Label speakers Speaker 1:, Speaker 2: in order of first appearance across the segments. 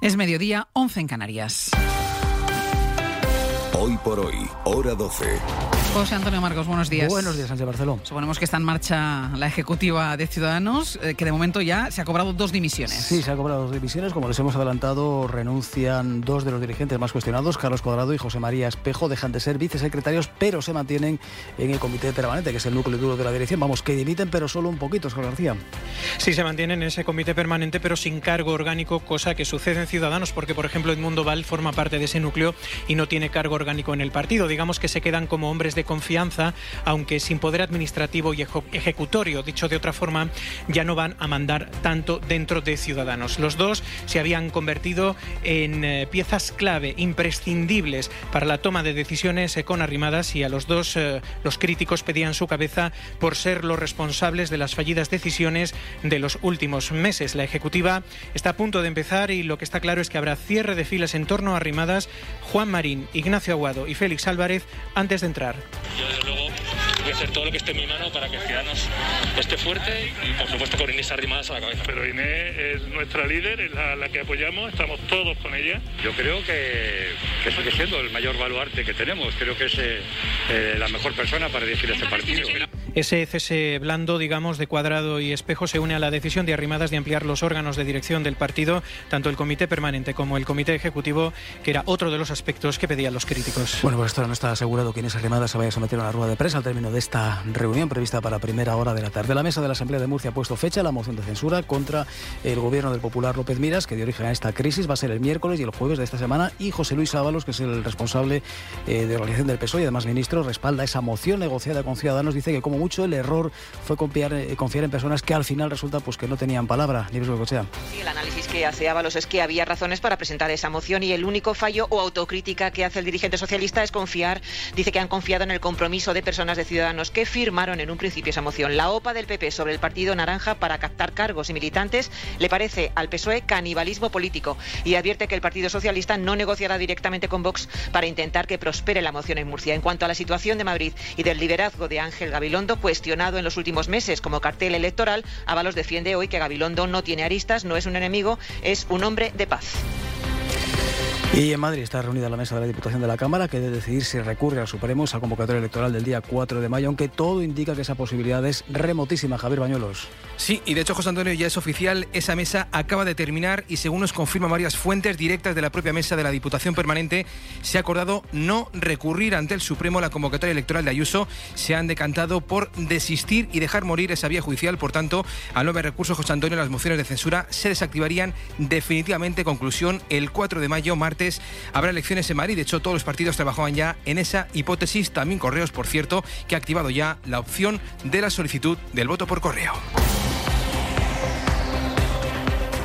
Speaker 1: Es mediodía, 11 en Canarias.
Speaker 2: Hoy por hoy, hora 12.
Speaker 1: José Antonio Marcos, buenos días.
Speaker 3: Buenos días, Sánchez Barceló.
Speaker 1: Suponemos que está en marcha la ejecutiva de Ciudadanos, eh, que de momento ya se ha cobrado dos dimisiones.
Speaker 3: Sí, se ha cobrado dos dimisiones. Como les hemos adelantado, renuncian dos de los dirigentes más cuestionados, Carlos Cuadrado y José María Espejo. Dejan de ser vicesecretarios, pero se mantienen en el comité permanente, que es el núcleo duro de la dirección. Vamos, que dimiten, pero solo un poquito, Oscar García.
Speaker 4: Sí, se mantienen en ese comité permanente, pero sin cargo orgánico, cosa que sucede en Ciudadanos, porque, por ejemplo, Edmundo Val forma parte de ese núcleo y no tiene cargo orgánico en el partido. Digamos que se quedan como hombres de confianza aunque sin poder administrativo y ejecutorio. Dicho de otra forma, ya no van a mandar tanto dentro de Ciudadanos. Los dos se habían convertido en eh, piezas clave, imprescindibles para la toma de decisiones con arrimadas y a los dos eh, los críticos pedían su cabeza por ser los responsables de las fallidas decisiones de los últimos meses. La ejecutiva está a punto de empezar y lo que está claro es que habrá cierre de filas en torno a arrimadas Juan Marín, Ignacio Aguado y Félix Álvarez antes de entrar
Speaker 5: voy a hacer todo lo que esté en mi mano para que Ciudadanos esté fuerte y, por supuesto, con Inés arrimadas a la cabeza.
Speaker 6: Pero Inés es nuestra líder, es la, que apoyamos, estamos todos con ella.
Speaker 7: Yo creo que, que sigue siendo el mayor baluarte que tenemos. Creo que es eh, eh, la mejor persona para dirigir este partido.
Speaker 4: Ese cese blando, digamos, de cuadrado y espejo se une a la decisión de Arrimadas de ampliar los órganos de dirección del partido, tanto el comité permanente como el comité ejecutivo, que era otro de los aspectos que pedían los críticos.
Speaker 3: Bueno, pues esto no está asegurado que Arrimadas se vaya a someter a una rueda de prensa al término de esta reunión prevista para primera hora de la tarde. La mesa de la Asamblea de Murcia ha puesto fecha a la moción de censura contra el gobierno del popular López Miras, que dio origen a esta crisis. Va a ser el miércoles y el jueves de esta semana. Y José Luis Ábalos, que es el responsable eh, de organización del PSOE y además ministro, respalda esa moción negociada con Ciudadanos. Dice que como mucho el error fue confiar, eh, confiar en personas que al final resulta pues que no tenían palabra.
Speaker 8: Sí, el análisis que hace Ábalos es que había razones para presentar esa moción y el único fallo o autocrítica que hace el dirigente socialista es confiar, dice que han confiado en el compromiso de personas de Ciudadanos que firmaron en un principio esa moción. La OPA del PP sobre el Partido Naranja para captar cargos y militantes le parece al PSOE canibalismo político y advierte que el Partido Socialista no negociará directamente con Vox para intentar que prospere la moción en Murcia. En cuanto a la situación de Madrid y del liderazgo de Ángel Gabilondo, cuestionado en los últimos meses como cartel electoral, Ábalos defiende hoy que Gabilondo no tiene aristas, no es un enemigo, es un hombre de paz.
Speaker 3: Y en Madrid está reunida la mesa de la Diputación de la Cámara que debe decidir si recurre al Supremo esa convocatoria electoral del día 4 de mayo, aunque todo indica que esa posibilidad es remotísima. Javier Bañuelos.
Speaker 9: Sí, y de hecho, José Antonio, ya es oficial, esa mesa acaba de terminar y según nos confirman varias fuentes directas de la propia mesa de la Diputación Permanente, se ha acordado no recurrir ante el Supremo la convocatoria electoral de Ayuso. Se han decantado por desistir y dejar morir esa vía judicial. Por tanto, al no haber recursos, José Antonio, las mociones de censura se desactivarían definitivamente. Conclusión, el 4 de mayo, martes habrá elecciones en Madrid. De hecho, todos los partidos trabajaban ya en esa hipótesis. También Correos, por cierto, que ha activado ya la opción de la solicitud del voto por correo.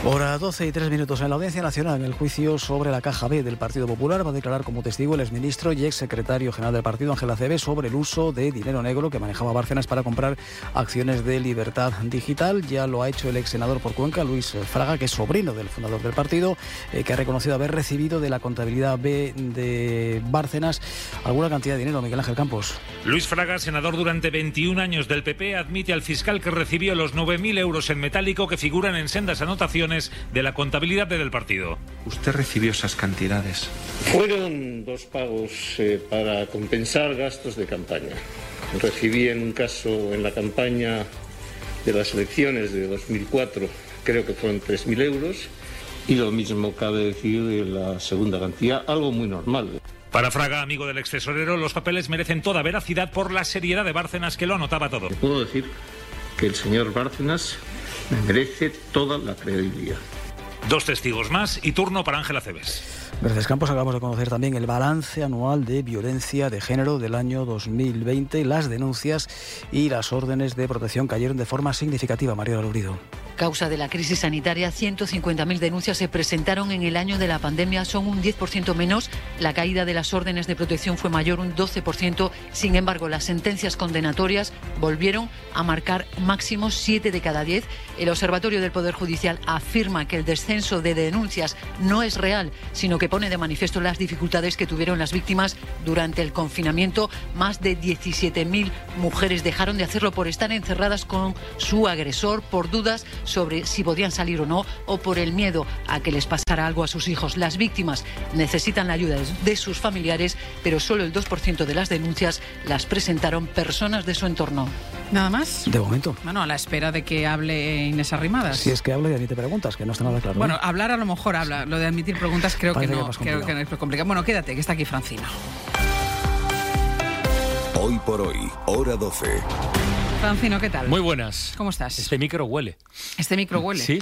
Speaker 3: Hora 12 y 3 minutos en la Audiencia Nacional, en el juicio sobre la caja B del Partido Popular, va a declarar como testigo el exministro y exsecretario general del partido, Ángel Acebe, sobre el uso de dinero negro que manejaba Bárcenas para comprar acciones de libertad digital. Ya lo ha hecho el ex senador por Cuenca, Luis Fraga, que es sobrino del fundador del partido, eh, que ha reconocido haber recibido de la contabilidad B de Bárcenas alguna cantidad de dinero. Miguel Ángel Campos.
Speaker 10: Luis Fraga, senador durante 21 años del PP, admite al fiscal que recibió los 9.000 euros en metálico que figuran en sendas anotaciones de la contabilidad del partido.
Speaker 11: ¿Usted recibió esas cantidades?
Speaker 12: Fueron dos pagos eh, para compensar gastos de campaña. Recibí en un caso en la campaña de las elecciones de 2004, creo que fueron 3.000 euros, y lo mismo cabe decir de la segunda cantidad, algo muy normal.
Speaker 10: Para Fraga, amigo del ex tesorero, los papeles merecen toda veracidad por la seriedad de Bárcenas que lo anotaba todo.
Speaker 12: Puedo decir que el señor Bárcenas merece toda la credibilidad.
Speaker 10: Dos testigos más y turno para Ángela Cebes.
Speaker 3: Gracias Campos, acabamos de conocer también el balance anual de violencia de género del año 2020. Las denuncias y las órdenes de protección cayeron de forma significativa. María Lurido.
Speaker 13: Causa de la crisis sanitaria, 150.000 denuncias se presentaron en el año de la pandemia, son un 10% menos. La caída de las órdenes de protección fue mayor, un 12%. Sin embargo, las sentencias condenatorias volvieron a marcar máximo 7 de cada 10. El Observatorio del Poder Judicial afirma que el descenso de denuncias no es real, sino que pone de manifiesto las dificultades que tuvieron las víctimas durante el confinamiento. Más de 17.000 mujeres dejaron de hacerlo por estar encerradas con su agresor, por dudas sobre si podían salir o no o por el miedo a que les pasara algo a sus hijos. Las víctimas necesitan la ayuda de sus familiares, pero solo el 2% de las denuncias las presentaron personas de su entorno.
Speaker 1: ¿Nada más?
Speaker 3: De momento.
Speaker 1: Bueno, a la espera de que hable Inés Arrimadas.
Speaker 3: Si es que habla y admite preguntas, que no está nada claro. ¿eh?
Speaker 1: Bueno, hablar a lo mejor habla. Lo de admitir preguntas creo que
Speaker 3: Parece que
Speaker 1: no.
Speaker 3: es más
Speaker 1: creo
Speaker 3: complicado.
Speaker 1: que no es complicado. Bueno, quédate, que está aquí Francino.
Speaker 2: Hoy por hoy, hora 12.
Speaker 1: Francino, ¿qué tal?
Speaker 14: Muy buenas.
Speaker 1: ¿Cómo estás?
Speaker 14: Este micro huele.
Speaker 1: Este micro huele.
Speaker 14: Sí.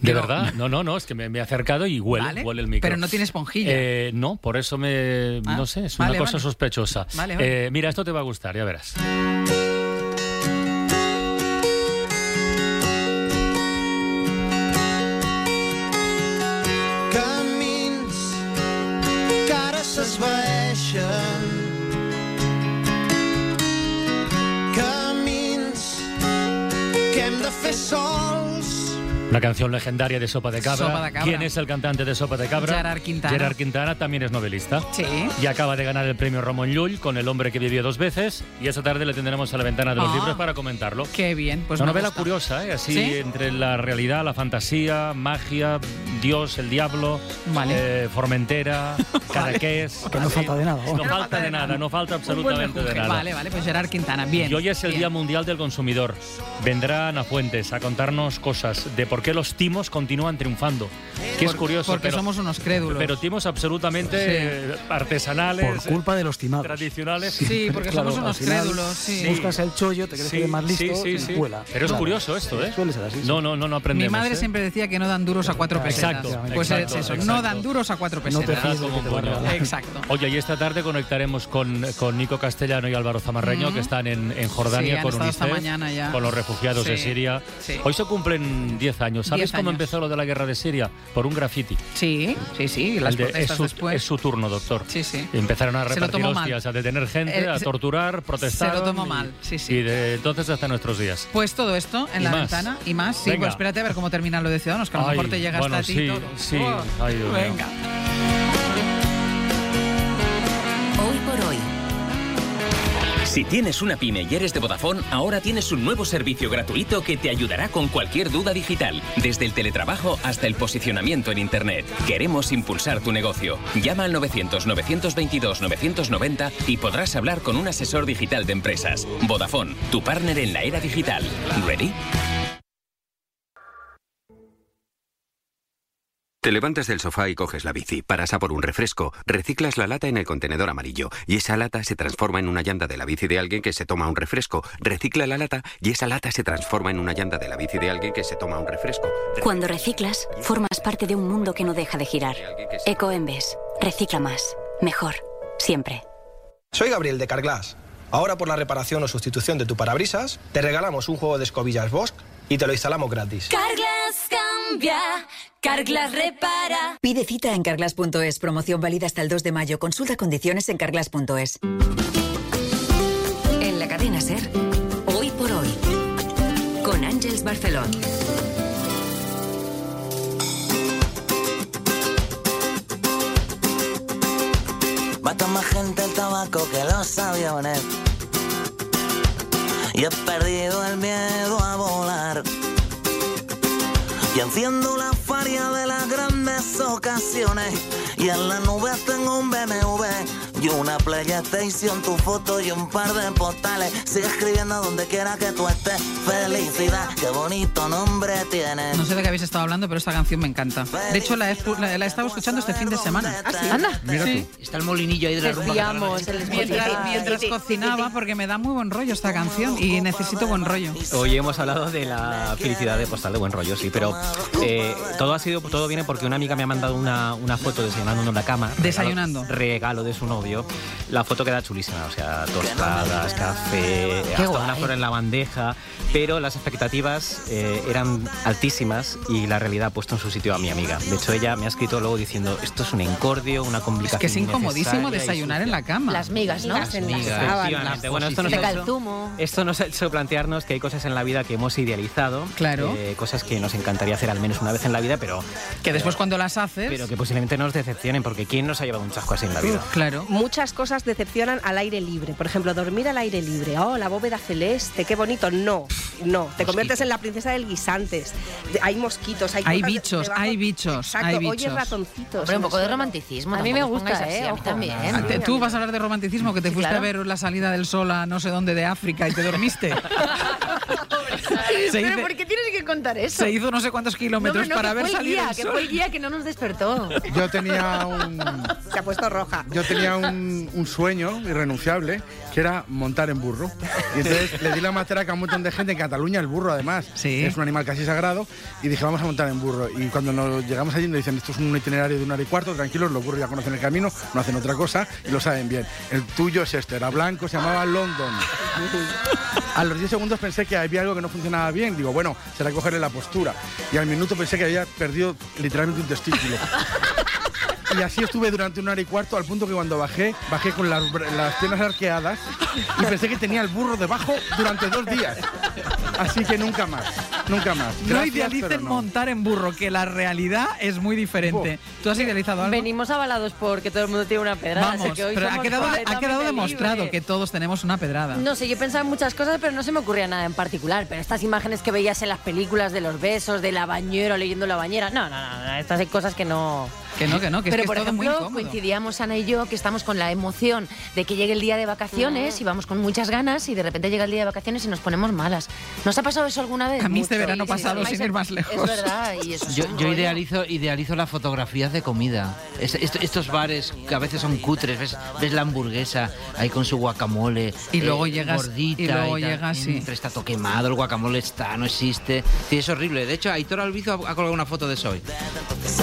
Speaker 14: ¿De verdad? No, no, no, es que me, me he acercado y huele,
Speaker 1: Vale,
Speaker 14: huele el micro.
Speaker 1: pero no tiene esponjilla.
Speaker 14: Eh, no, por eso me...
Speaker 1: Ah,
Speaker 14: no sé, es
Speaker 1: vale,
Speaker 14: una cosa
Speaker 1: vale.
Speaker 14: sospechosa.
Speaker 1: Vale, vale.
Speaker 14: Eh, mira, esto te va a gustar, ya verás.
Speaker 15: Camins s'esvaeixen
Speaker 14: Una canción legendaria de Sopa de Cabra.
Speaker 1: Sopa de Cabra.
Speaker 14: ¿Quién es el cantante de Sopa de Cabra?
Speaker 1: Gerard Quintana.
Speaker 14: Gerard Quintana también es novelista.
Speaker 1: Sí.
Speaker 14: Y acaba de ganar el premio Ramón Llull con El hombre que vivió dos veces. Y esta tarde le tendremos a la ventana de los
Speaker 1: Ah.
Speaker 14: libros para comentarlo.
Speaker 1: Qué bien. Pues
Speaker 14: Una novela
Speaker 1: gusta.
Speaker 14: curiosa, ¿eh? Así
Speaker 1: ¿Sí?
Speaker 14: entre la realidad, la fantasía, magia, Dios, el diablo,
Speaker 1: Vale.
Speaker 14: eh, Formentera, Cadaqués.
Speaker 3: Que no falta de nada.
Speaker 14: No falta de nada, no falta absolutamente de nada.
Speaker 1: Vale, vale, pues Gerard Quintana. Bien.
Speaker 14: Y hoy es el
Speaker 1: bien.
Speaker 14: Día Mundial del Consumidor. Vendrán a Fuentes a contarnos cosas de por qué los timos continúan triunfando. Que es curioso.
Speaker 1: Porque
Speaker 14: pero,
Speaker 1: somos unos crédulos.
Speaker 14: pero timos absolutamente
Speaker 1: Sí.
Speaker 14: eh, artesanales.
Speaker 3: Por culpa de los timados.
Speaker 14: Tradicionales.
Speaker 1: Sí, porque
Speaker 3: Claro,
Speaker 1: somos unos
Speaker 3: final
Speaker 1: crédulos. Sí.
Speaker 3: Buscas el chollo, te crees que eres más listo
Speaker 14: sí,
Speaker 3: y
Speaker 14: sí.
Speaker 3: vuela.
Speaker 14: Pero es curioso esto, ¿eh?
Speaker 3: Suele ser así. sí.
Speaker 14: No, no, no, no
Speaker 1: Mi
Speaker 14: aprendemos.
Speaker 1: madre
Speaker 14: ¿eh?
Speaker 1: siempre decía que no dan duros a cuatro pesetas.
Speaker 14: Exacto,
Speaker 1: Pues
Speaker 14: exacto,
Speaker 1: es eso,
Speaker 14: exacto.
Speaker 1: no dan duros a cuatro
Speaker 3: No te
Speaker 1: pesetas.
Speaker 3: fíes
Speaker 14: como
Speaker 3: te.
Speaker 1: Exacto.
Speaker 14: Oye, y esta tarde conectaremos con, con Nico Castellano y Álvaro Zamarreño, que están en, en Jordania con UNICEF, con los refugiados de Siria.
Speaker 1: sí.
Speaker 14: Hoy se cumplen 10 años. ¿Sabes
Speaker 1: 10
Speaker 14: cómo
Speaker 1: años.
Speaker 14: empezó lo de la guerra de Siria? Por un graffiti.
Speaker 1: Sí, sí, sí. Las
Speaker 14: es, su,
Speaker 1: después.
Speaker 14: es su turno, doctor.
Speaker 1: Sí, sí.
Speaker 14: Empezaron a repartir hostias, a detener gente,
Speaker 1: Eh,
Speaker 14: a torturar, protestar.
Speaker 1: se lo tomó mal, sí, sí.
Speaker 14: Y de entonces hasta nuestros días.
Speaker 1: Pues todo esto en la
Speaker 14: más.
Speaker 1: ventana y más. Sí, pues espérate a ver cómo termina lo de Ciudadanos, que a lo mejor te llega hasta a ti
Speaker 14: sí,
Speaker 1: todo.
Speaker 14: sí.
Speaker 1: Oh,
Speaker 14: Ay, Dios mío.
Speaker 1: Venga.
Speaker 16: Hoy por hoy. Si tienes una pyme y eres de Vodafone, ahora tienes un nuevo servicio gratuito que te ayudará con cualquier duda digital, desde el teletrabajo hasta el posicionamiento en Internet. Queremos impulsar tu negocio. Llama al 900-922-990 y podrás hablar con un asesor digital de empresas. Vodafone, tu partner en la era digital. ¿Ready?
Speaker 17: Te levantas del sofá y coges la bici, paras a por un refresco, reciclas la lata en el contenedor amarillo y esa lata se transforma en una llanta de la bici de alguien que se toma un refresco, recicla la lata y esa lata se transforma en una llanta de la bici de alguien que se toma un refresco.
Speaker 18: Cuando reciclas, formas parte de un mundo que no deja de girar. Ecoembes. Recicla más. Mejor. Siempre.
Speaker 19: Soy Gabriel de Carglass. Ahora por la reparación o sustitución de tu parabrisas, te regalamos un juego de escobillas Bosch y te lo instalamos gratis.
Speaker 20: Carglass cambia, Carglass repara.
Speaker 21: Pide cita en carglass.es. Promoción válida hasta el 2 de mayo. Consulta condiciones en carglass.es.
Speaker 22: En la cadena Ser, hoy por hoy, con Ángels Barcelón.
Speaker 23: Mata más gente el tabaco que los aviones. Y he perdido el miedo. Y enciendo la faria de las grandes ocasiones. Y en la nube tengo un BMW y una PlayStation, tu foto y un par de postales. Sigue escribiendo donde quiera que tú estés. Felicidad, qué bonito nombre tienes.
Speaker 1: No sé de qué habéis estado hablando, pero esta canción me encanta. De hecho, la he, la, la he estado escuchando este fin de semana.
Speaker 23: ¿Ah, sí?
Speaker 1: Anda.
Speaker 23: Mira
Speaker 1: Sí.
Speaker 23: Está el molinillo ahí de la rumba.
Speaker 1: Desviamos Mientras, mientras cocinaba, porque me da muy buen rollo esta canción y necesito buen rollo.
Speaker 24: Hoy hemos hablado de la felicidad de postal de buen rollo, sí, pero eh, todo ha sido todo viene porque una amiga me ha mandado una, una foto desayunando en la cama. regalo-
Speaker 1: Desayunando.
Speaker 24: Regalo, de su novio. La foto queda chulísima, o sea, tostadas, café,
Speaker 1: Qué
Speaker 24: hasta
Speaker 1: guay.
Speaker 24: una flor en la bandeja, pero las expectativas eh, eran altísimas y la realidad ha puesto en su sitio a mi amiga. De hecho, ella me ha escrito luego diciendo, esto es un encordio, una
Speaker 1: Es
Speaker 24: complicación
Speaker 1: que es incomodísimo desayunar en la cama.
Speaker 25: Las migas, ¿no?
Speaker 24: Las
Speaker 25: En las
Speaker 24: migas, efectivamente. Bueno, esto nos ha hecho- esto nos ha hecho plantearnos que hay cosas en la vida que hemos idealizado,
Speaker 1: Claro.
Speaker 24: eh, cosas que nos encantaría hacer al menos una vez en la vida vida, pero...
Speaker 1: Que después cuando las haces...
Speaker 24: Pero que posiblemente nos decepcionen, porque ¿quién nos ha llevado un chasco así en la vida?
Speaker 1: claro.
Speaker 26: Muchas cosas decepcionan al aire libre. Por ejemplo, dormir al aire libre. Oh, la bóveda celeste, qué bonito. No, no. Te conviertes en la princesa del guisantes. Hay mosquitos, hay
Speaker 1: Hay bichos,
Speaker 26: debajo.
Speaker 1: hay bichos,
Speaker 26: Exacto,
Speaker 1: hay bichos.
Speaker 26: ratoncitos.
Speaker 27: Hombre, un poco de romanticismo.
Speaker 26: A mí me gusta,
Speaker 27: así,
Speaker 26: ¿eh?
Speaker 27: a mí
Speaker 26: Ojo.
Speaker 27: también.
Speaker 1: Tú vas a hablar de romanticismo, que te
Speaker 27: Sí,
Speaker 1: fuiste
Speaker 27: claro.
Speaker 1: a ver la salida del sol a no sé dónde de África y te dormiste. Se
Speaker 27: Pero
Speaker 1: hizo-
Speaker 27: ¿por qué tienes que contar eso?
Speaker 1: Se hizo no sé cuántos
Speaker 27: No,
Speaker 1: kilómetros
Speaker 27: hombre, no,
Speaker 1: para ver
Speaker 27: fue el
Speaker 1: el
Speaker 27: que
Speaker 1: sol.
Speaker 27: fue el guía que no nos despertó.
Speaker 28: Yo tenía un,
Speaker 26: Se ha puesto roja.
Speaker 28: yo tenía un, un sueño irrenunciable que era montar en burro. Y entonces le di la matraca a un montón de gente en Cataluña, el burro además.
Speaker 1: Sí.
Speaker 28: Es un animal casi sagrado. Y dije, vamos a montar en burro. Y cuando nos llegamos allí nos dicen, esto es un itinerario de una hora y cuarto, tranquilos, los burros ya conocen el camino, no hacen otra cosa y lo saben bien. El tuyo es este, era blanco, se llamaba London. A los 10 segundos pensé que había algo que no funcionaba bien. Digo, bueno, será cogerle la postura. Y al minuto pensé que había perdido literalmente un testículo. Y así estuve durante una hora y cuarto, al punto que cuando bajé, bajé con las, las piernas arqueadas y pensé que tenía el burro debajo durante dos días. Así que nunca más, nunca más.
Speaker 1: No
Speaker 28: Gracias,
Speaker 1: idealicen
Speaker 28: pero no.
Speaker 1: montar en burro, que la realidad es muy diferente. ¿Tú has idealizado algo?
Speaker 27: Venimos avalados porque todo el mundo tiene una pedrada.
Speaker 1: Vamos,
Speaker 27: así que hoy
Speaker 1: pero ha quedado, ha quedado demostrado que todos tenemos una pedrada.
Speaker 27: No sé, yo pensaba en muchas cosas, pero no se me ocurría nada en particular. Pero estas imágenes que veías en las películas de los besos, de la bañera, leyendo la bañera, no, no, no, no, estas hay cosas que no...
Speaker 1: Que no, que no, que es
Speaker 27: pero
Speaker 1: que
Speaker 27: por
Speaker 1: es todo muy
Speaker 27: ejemplo,
Speaker 1: incómodo.
Speaker 27: coincidíamos Ana y yo que estamos con la emoción de que llegue el día de vacaciones y vamos con muchas ganas y de repente llega el día de vacaciones y nos ponemos malas. ¿Nos ha pasado eso alguna vez?
Speaker 1: A mí este verano
Speaker 27: Sí,
Speaker 1: pasado,
Speaker 27: sí.
Speaker 1: sin ir más lejos.
Speaker 27: Es verdad, y eso es
Speaker 29: Yo, yo idealizo, idealizo las fotografías de comida. Es- est- estos bares que a veces son cutres, ves, ves la hamburguesa ahí con su guacamole.
Speaker 1: Y luego
Speaker 29: eh,
Speaker 1: llegas-
Speaker 29: Gordita
Speaker 1: y luego llegas, sí.
Speaker 29: Entre está todo quemado, el guacamole está, no existe. Sí, es horrible. De hecho, Aitor Albizo ha, ha colgado una foto de eso hoy.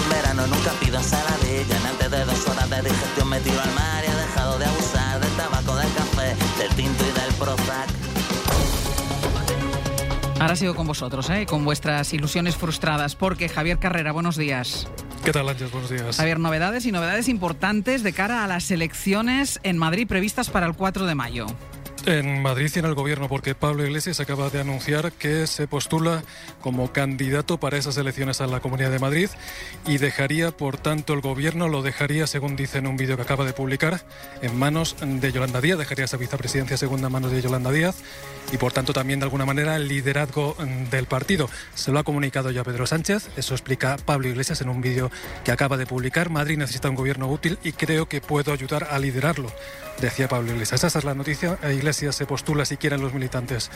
Speaker 23: Verano nunca pido ensaladilla. En antes de dos horas de digestión me tiro al mar y he dejado de abusar del tabaco, del café, del tinto y del Prozac.
Speaker 1: Ahora sigo con vosotros, ¿eh? con vuestras ilusiones frustradas, porque Javier Carrera, buenos días.
Speaker 25: ¿Qué tal, Ángel? Buenos días.
Speaker 1: Javier, novedades y novedades importantes de cara a las elecciones en Madrid previstas para el 4 de mayo.
Speaker 25: En Madrid y en el gobierno, porque Pablo Iglesias acaba de anunciar que se postula como candidato para esas elecciones a la Comunidad de Madrid y dejaría, por tanto, el gobierno lo dejaría, según dice en un vídeo que acaba de publicar, en manos de Yolanda Díaz, dejaría esa vicepresidencia segunda en manos de Yolanda Díaz y, por tanto, también de alguna manera el liderazgo mm, del partido. Se lo ha comunicado ya Pedro Sánchez, eso explica Pablo Iglesias en un vídeo que acaba de publicar. Madrid necesita un gobierno útil y creo que puedo ayudar a liderarlo, decía Pablo Iglesias. Esa es la noticia. Iglesias se postula, si quieren los militantes,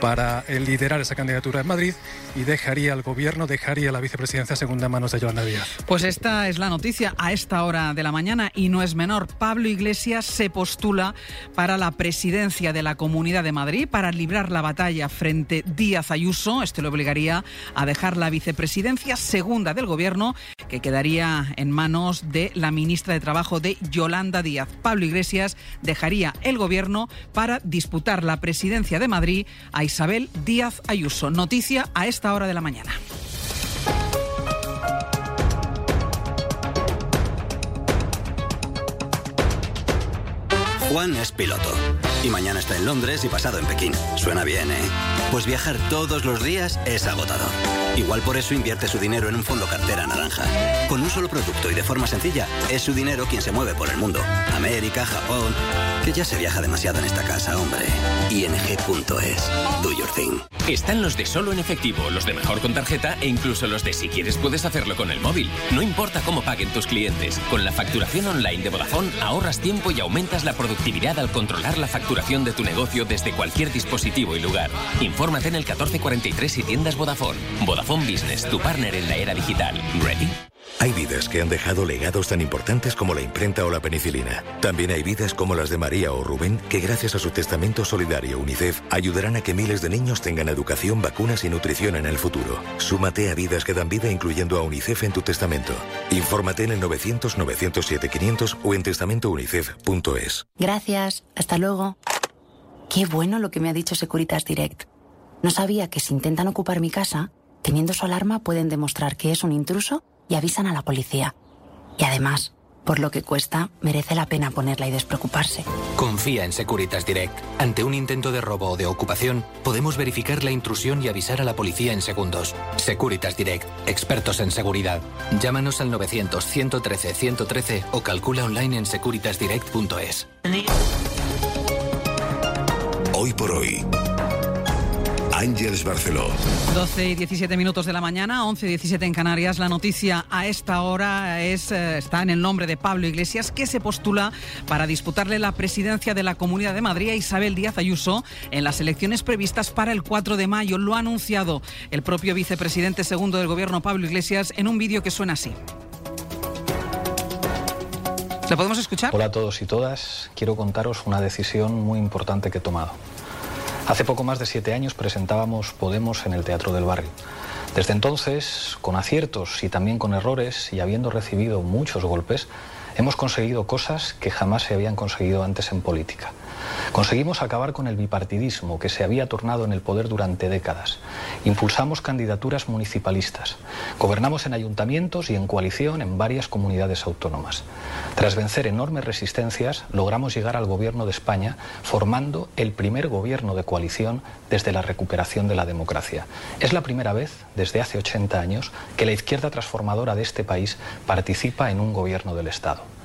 Speaker 25: para eh, liderar esa candidatura en Madrid y dejaría al gobierno, dejaría la vicepresidencia segunda en manos de Yolanda Díaz.
Speaker 1: Pues esta es la noticia a esta hora de la mañana y no es menor. Pablo Iglesias se postula para la presidencia de la Comunidad de Madrid para librar la batalla frente Díaz Ayuso. Esto le obligaría a dejar la vicepresidencia segunda del gobierno que quedaría en manos de la ministra de Trabajo de Yolanda Díaz. Pablo Iglesias dejaría el gobierno para disputar la presidencia de Madrid a Isabel Díaz Ayuso. Noticia a esta hora de la mañana.
Speaker 30: Juan es piloto. Y mañana está en Londres y pasado en Pekín. Suena bien, ¿eh? Pues viajar todos los días es agotador. Igual por eso invierte su dinero en un fondo cartera naranja. Con un solo producto y de forma sencilla, es su dinero quien se mueve por el mundo. América, Japón. Que ya se viaja demasiado en esta casa, hombre. ING.es. Do your thing.
Speaker 16: Están los de solo en efectivo, los de mejor con tarjeta e incluso los de si quieres puedes hacerlo con el móvil. No importa cómo paguen tus clientes. Con la facturación online de Vodafone ahorras tiempo y aumentas la productividad al controlar la facturación de tu negocio desde cualquier dispositivo y lugar. Infórmate en el 1443 y tiendas Vodafone. Vodafone Business, tu partner en la era digital. ¿Ready?
Speaker 2: Hay vidas que han dejado legados tan importantes como la imprenta o la penicilina. También hay vidas como las de María o Rubén que gracias a su testamento solidario UNICEF ayudarán a que miles de niños tengan educación, vacunas y nutrición en el futuro. Súmate a vidas que dan vida incluyendo a UNICEF en tu testamento. Infórmate en el 900 907 500 o en testamentounicef.es.
Speaker 18: Gracias. Hasta luego. Qué bueno lo que me ha dicho Securitas Direct. No sabía que si intentan ocupar mi casa, teniendo su alarma pueden demostrar que es un intruso y avisan a la policía. Y además,
Speaker 31: Por lo que cuesta, merece la pena ponerla y despreocuparse.
Speaker 32: Confía en Securitas Direct. Ante un intento de robo o de ocupación, podemos verificar la intrusión y avisar a la policía en segundos. Securitas Direct, expertos en seguridad. Llámanos al 900-113-113 o calcula online en securitasdirect.es.
Speaker 2: Hoy por hoy. Ángeles Barceló.
Speaker 1: 12 y 17 minutos de la mañana, 11 y 17 en Canarias. La noticia a esta hora es, eh, está en el nombre de Pablo Iglesias, que se postula para disputarle la presidencia de la Comunidad de Madrid a Isabel Díaz Ayuso en las elecciones previstas para el 4 de mayo. Lo ha anunciado el propio vicepresidente segundo del Gobierno, Pablo Iglesias, en un vídeo que suena así. ¿Le podemos escuchar?
Speaker 33: Hola a todos y todas. Quiero contaros una decisión muy importante que he tomado. Hace poco más de siete años presentábamos Podemos en el Teatro del Barrio. Desde entonces, con aciertos y también con errores y habiendo recibido muchos golpes, hemos conseguido cosas que jamás se habían conseguido antes en política. Conseguimos acabar con el bipartidismo que se había tornado en el poder durante décadas. Impulsamos candidaturas municipalistas. Gobernamos en ayuntamientos y en coalición en varias comunidades autónomas. Tras vencer enormes resistencias, logramos llegar al gobierno de España formando el primer gobierno de coalición desde la recuperación de la democracia. Es la primera vez desde hace 80 años que la izquierda transformadora de este país participa en un gobierno del Estado.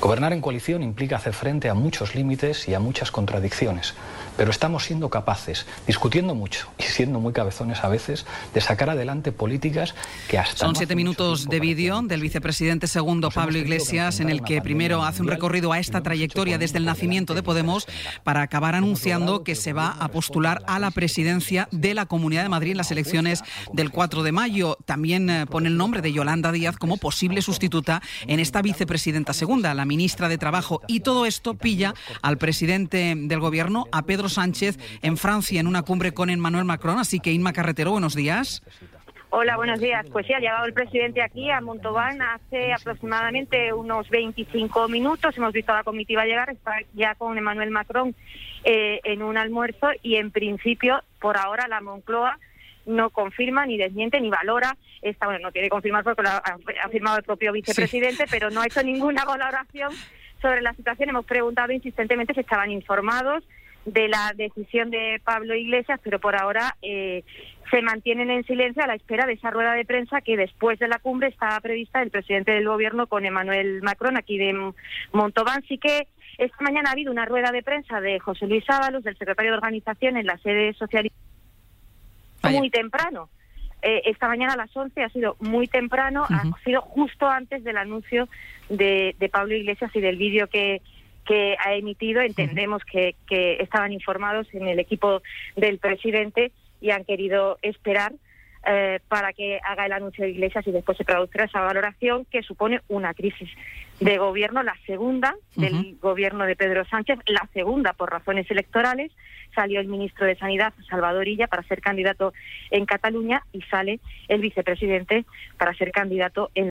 Speaker 33: Gobernar en coalición implica hacer frente a muchos límites y a muchas contradicciones, pero estamos siendo capaces, discutiendo mucho y siendo muy cabezones a veces, de sacar adelante políticas que hasta...
Speaker 1: Son siete minutos de vídeo del vicepresidente segundo Pablo Iglesias, en el que primero hace un recorrido a esta trayectoria desde el nacimiento de Podemos para acabar anunciando que se va a postular a la presidencia de la Comunidad de Madrid en las elecciones del 4 de mayo. También eh, pone el nombre de Yolanda Díaz como posible sustituta en esta vicepresidenta segunda, la ministra de Trabajo. Y todo esto pilla al presidente del Gobierno, a Pedro Sánchez, en Francia, en una cumbre con Emmanuel Macron. Así que, Inma Carretero, buenos días.
Speaker 34: Hola, buenos días. Pues sí, ha llegado el presidente aquí a Montauban hace aproximadamente unos 25 minutos. Hemos visto a la comitiva llegar, está ya con Emmanuel Macron eh, en un almuerzo y en principio, por ahora, la Moncloa no confirma, ni desmiente, ni valora esta, bueno, no quiere confirmar porque lo ha, ha firmado el propio vicepresidente, pero no ha hecho ninguna valoración sobre la situación. Hemos preguntado insistentemente si estaban informados de la decisión de Pablo Iglesias, pero por ahora eh, se mantienen en silencio a la espera de esa rueda de prensa que después de la cumbre estaba prevista el presidente del gobierno con Emmanuel Macron aquí de Montauban. Sí que esta mañana ha habido una rueda de prensa de José Luis Ábalos, del secretario de organización en la sede socialista, muy temprano. Eh, esta mañana a las 11 ha sido muy temprano, ha sido justo antes del anuncio de, de Pablo Iglesias y del vídeo que, que ha emitido. Entendemos que, que estaban informados en el equipo del presidente y han querido esperar eh, para que haga el anuncio de Iglesias y después se produzca esa valoración que supone una crisis de gobierno, la segunda del gobierno de Pedro Sánchez, la segunda por razones electorales. Salió el ministro de Sanidad, Salvador Illa, para ser candidato en Cataluña y sale el vicepresidente para ser candidato en